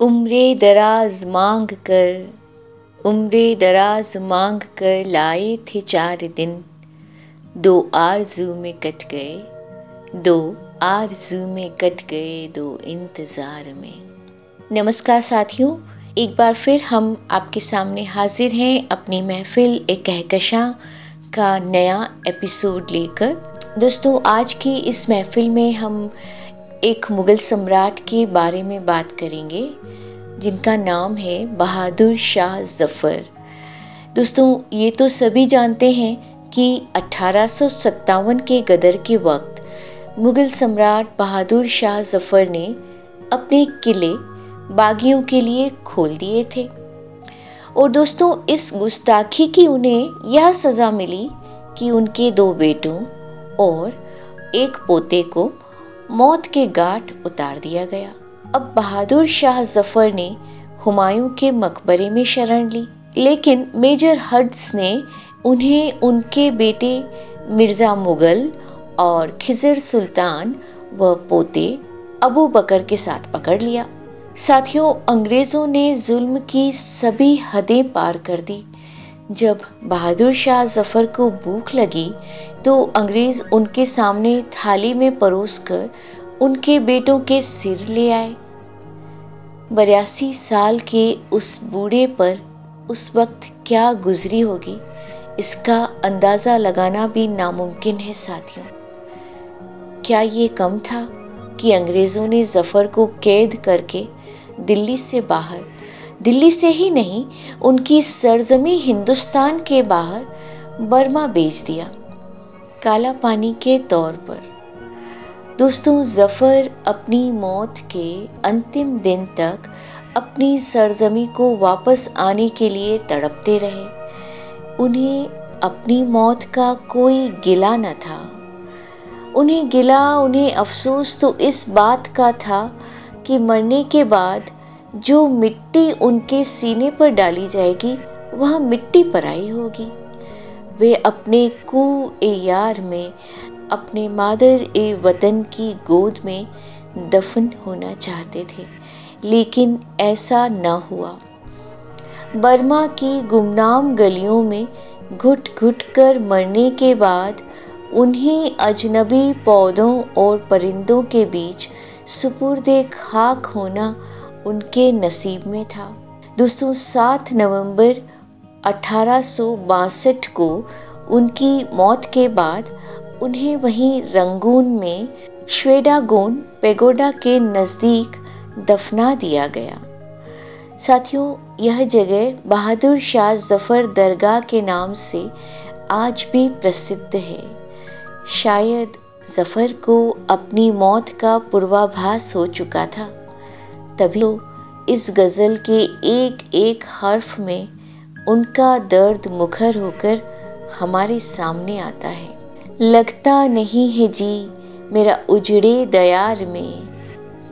उम्रे दराज मांग कर, उम्रे दराज मांग कर लाए थे चार दिन। दो आरज़ू में कट गए, दो आरज़ू में कट गए दो इंतज़ार में। नमस्कार साथियों, एक बार फिर हम आपके सामने हाजिर हैं अपनी महफिल एक कहकशा का नया एपिसोड लेकर। दोस्तों, आज की इस महफिल में हम एक मुगल सम्राट के बारे में बात करेंगे, जिनका नाम है बहादुर शाह ज़फ़र। दोस्तों, ये तो सभी जानते हैं कि अठारह के गदर के वक्त मुगल सम्राट बहादुर शाह ज़फ़र ने अपने किले बागियों के लिए खोल दिए थे। और दोस्तों, इस गुस्ताखी की उन्हें यह सजा मिली कि उनके दो बेटों और एक पोते को मौत के गाठ उतार दिया गया। अब बहादुर शाह ज़फ़र ने हुमायूं के मकबरे में शरण ली, लेकिन मेजर हड्स ने उन्हें उनके बेटे मिर्ज़ा मुगल और खिजर सुल्तान व पोते अबू बकर के साथ पकड़ लिया। साथियों, अंग्रेज़ों ने जुल्म की सभी हदें पार कर दी। जब बहादुर शाह ज़फ़र को भूख लगी तो अंग्रेज़ उनके सामने थाली में परोस कर उनके बेटों के सिर ले आए। बयासी साल के उस बूढ़े पर उस वक्त क्या गुजरी होगी, इसका अंदाज़ा लगाना भी नामुमकिन है साथियों। क्या ये कम था कि अंग्रेज़ों ने ज़फ़र को कैद करके दिल्ली से बाहर, दिल्ली से ही नहीं, उनकी सरजमी हिंदुस्तान के बाहर बर्मा बेच दिया? काला पानी के तौर पर। दोस्तों, ज़फ़र अपनी मौत के अंतिम दिन तक अपनी सरजमी को वापस आने के लिए तड़पते रहे। उन्हें अपनी मौत का कोई गिला न था। उन्हें गिला, उन्हें अफसोस तो इस बात का था कि मरने के बाद जो मिट्टी उनके सीने पर डाली जाएगी, वह मिट्टी पर आई होगी। वे अपने कु ए यार में, अपने मादर ए वतन की गोद में दफन होना चाहते थे, लेकिन ऐसा न हुआ। बर्मा की गुमनाम गलियों में घुट घुट कर मरने के बाद उन्हीं अजनबी पौधों और परिंदों के बीच सुपुर्दे खाक होना उनके नसीब में था। दोस्तों, सात नवंबर अठारह को उनकी मौत के बाद उन्हें वहीं रंगून में श्वेडागोन पेगोडा के नज़दीक दफना दिया गया। साथियों, यह जगह बहादुर शाह ज़फ़र दरगाह के नाम से आज भी प्रसिद्ध है। शायद ज़फ़र को अपनी मौत का पूर्वाभास हो चुका था। तभी इस गज़ल के एक एक हर्फ में उनका दर्द मुखर होकर हमारे सामने आता है। लगता नहीं है जी, मेरा उजड़े दयार में,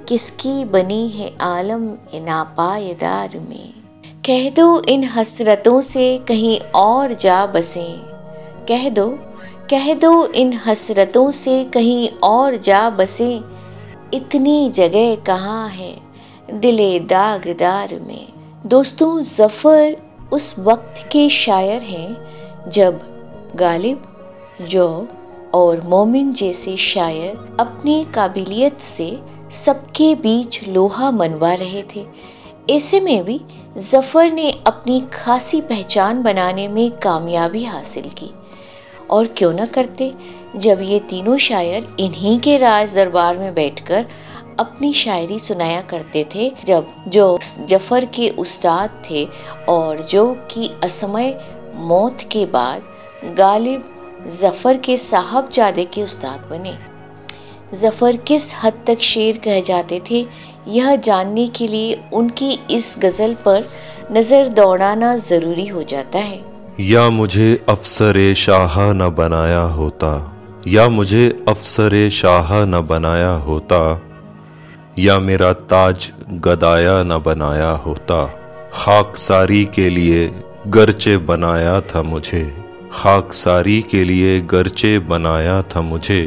किसकी बनी है आलम नापायदार में। कह दो इन हसरतों से कहीं और जा बसे। कह दो कह दो इन हसरतों से कहीं और जा बसे। इतनी जगह कहाँ है दिले दागदार में। दोस्तों, ज़फ़र उस वक्त के शायर हैं जब गालिब, जो और मोमिन जैसे शायर अपनी काबिलियत से सबके बीच लोहा मनवा रहे थे। ऐसे में भी ज़फ़र ने अपनी खासी पहचान बनाने में कामयाबी हासिल की। और क्यों न करते जब ये तीनों शायर इन्हीं के राज दरबार में बैठकर अपनी शायरी सुनाया करते थे, जब जो ज़फ़र के उस्ताद थे और जो कि असमय मौत के बाद गालिब ज़फ़र के साहबजादे के उस्ताद बने। ज़फ़र किस हद तक शेर कह जाते थे, यह जानने के लिए उनकी इस गज़ल पर नज़र दौड़ाना ज़रूरी हो जाता है। या मुझे अफसर शाह न बनाया होता। या मुझे अफसर शाह न बनाया होता, या मेरा ताज गदाया न बनाया होता। खाक सारी के लिए गरचे बनाया था मुझे। खाकसारी के लिए गरचे बनाया था मुझे।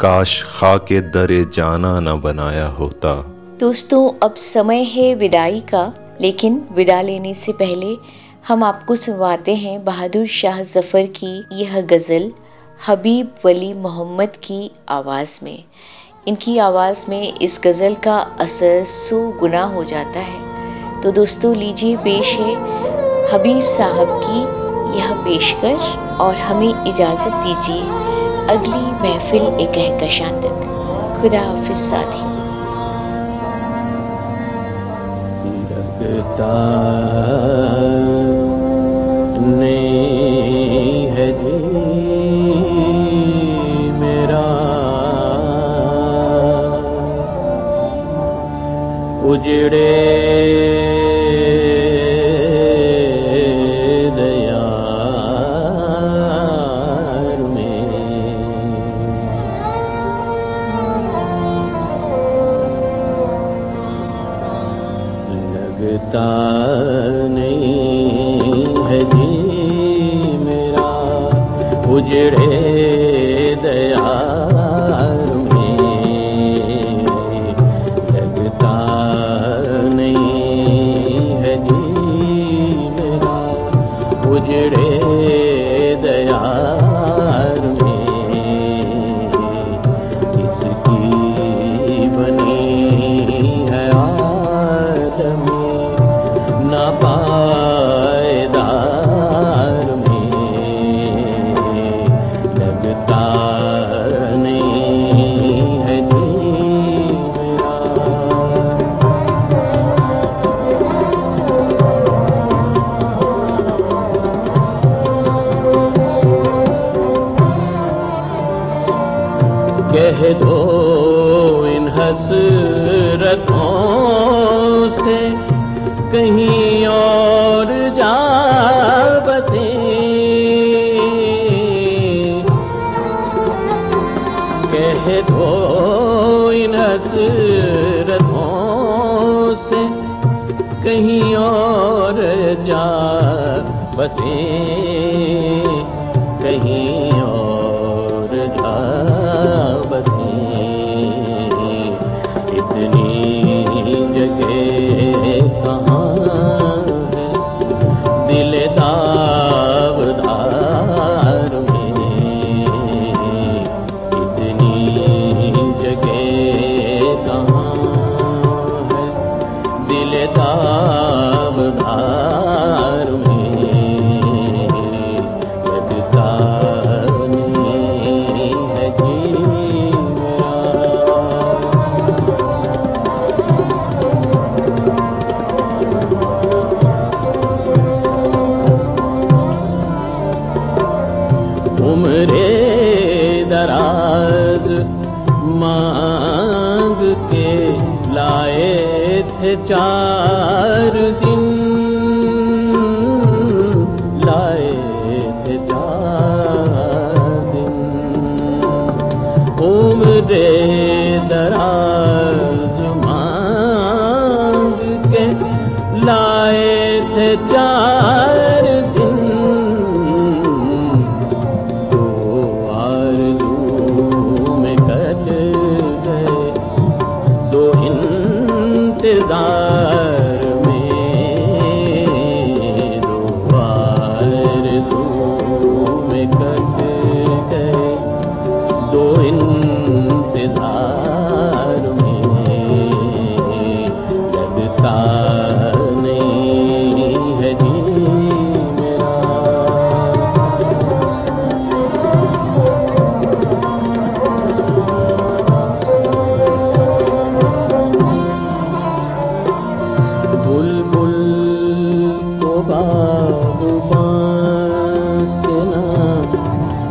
काश खाके दरे जाना न बनाया होता। दोस्तों, अब समय है विदाई का, लेकिन विदा लेने से पहले हम आपको सुनवाते हैं बहादुर शाह ज़फ़र की यह गज़ल। हबीब वली मोहम्मद की आवाज़ में। इनकी आवाज़ में इस गज़ल का असर सो गुना हो जाता है। तो दोस्तों, लीजिए पेश है हबीब साहब की यह पेशकश और हमें इजाज़त दीजिए अगली महफिल एक कहकशां तक। खुदा हाफिज लगता नहीं है जी मेरा। उजड़े उजड़े कहीं धारे ही उमिरे दराग माग के थे चार दिन। लाए थे चार दिन। उम्रे दराज मांग के लाए थे चार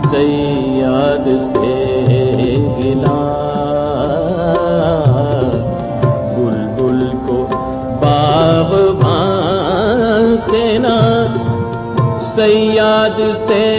सई यादि बुल बुल को बाब माना सही से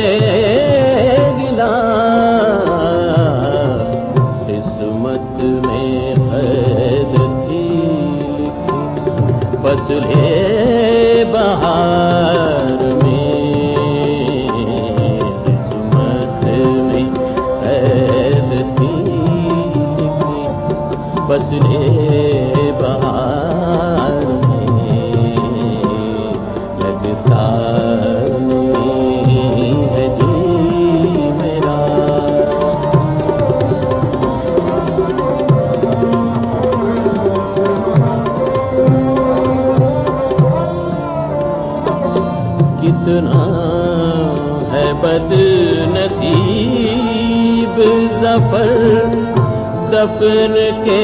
नसीब जफर दफन के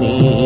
नी